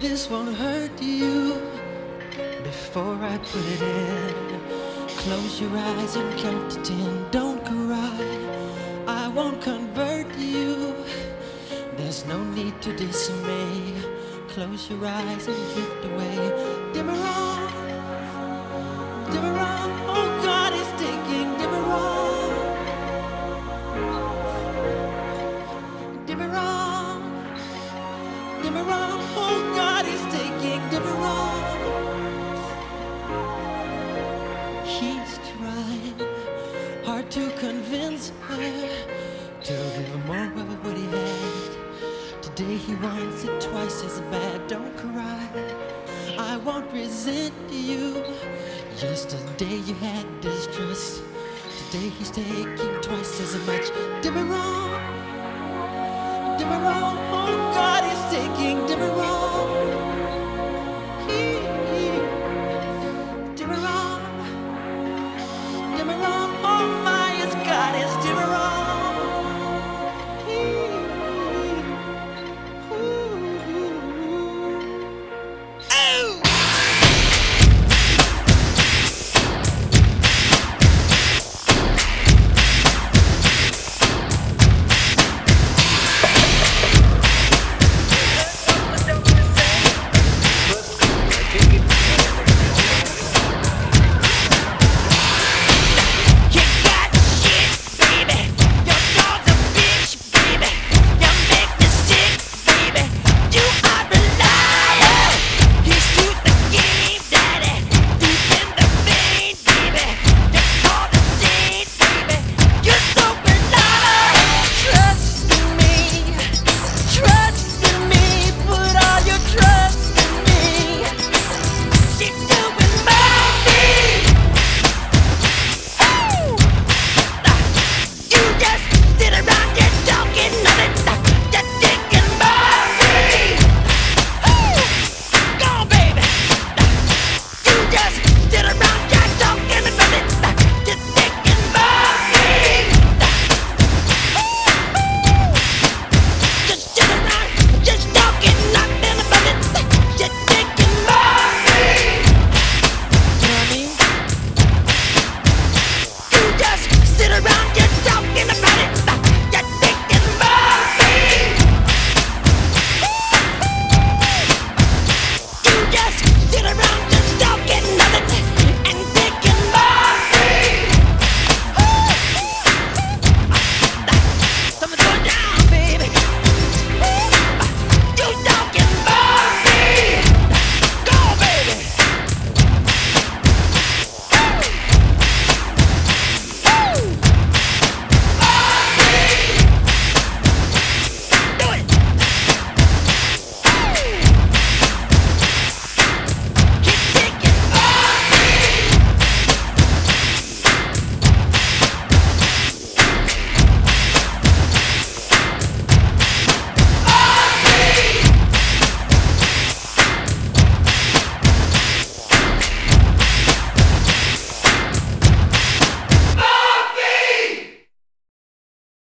this won't hurt you before I put it in. Close your eyes and count to ten. Don't cry, I won't convert you. There's no need to dismay. Close your eyes and drift away. Demerol, dimmer on. Hard to convince her to give more of what he had. Today he wants it twice as bad. Don't cry, I won't resent you. Yesterday you had distrust. Today he's taking twice as much. Demerol, Demerol, oh God is taking Demerol.